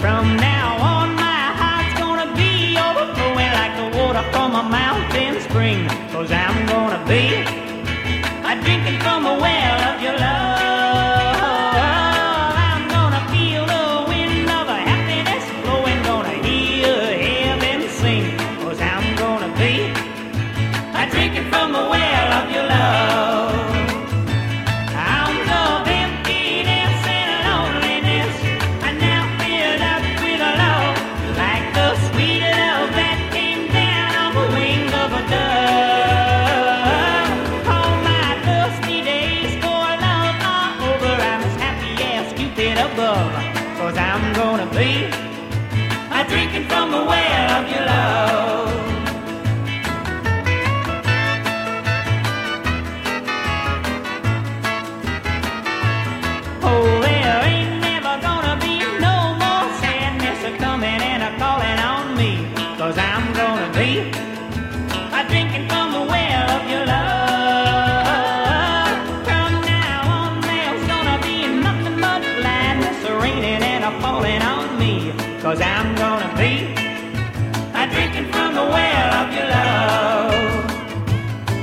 From now on, my heart's gonna be overflowing like the water from a mountain spring. Cause I'm gonna be a drinking from a well cause I'm gonna be a drinking from the well of your love. Oh, there ain't never gonna be no more sadness coming and calling on me. Cause I'm gonna be Cause I'm gonna be a drinking from the well of your love.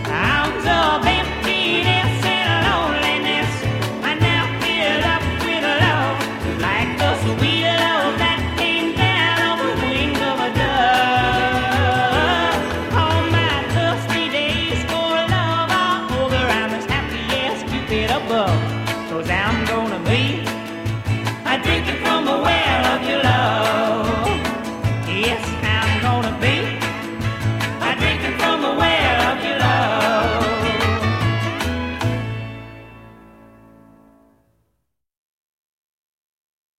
Hours of emptiness and loneliness are now filled up with love, like the sweet love that came down on the wing of a dove. All my dusty days for love are over. I'm as happy as Cupid above, cause I'm gonna be Yes, I'm gonna be.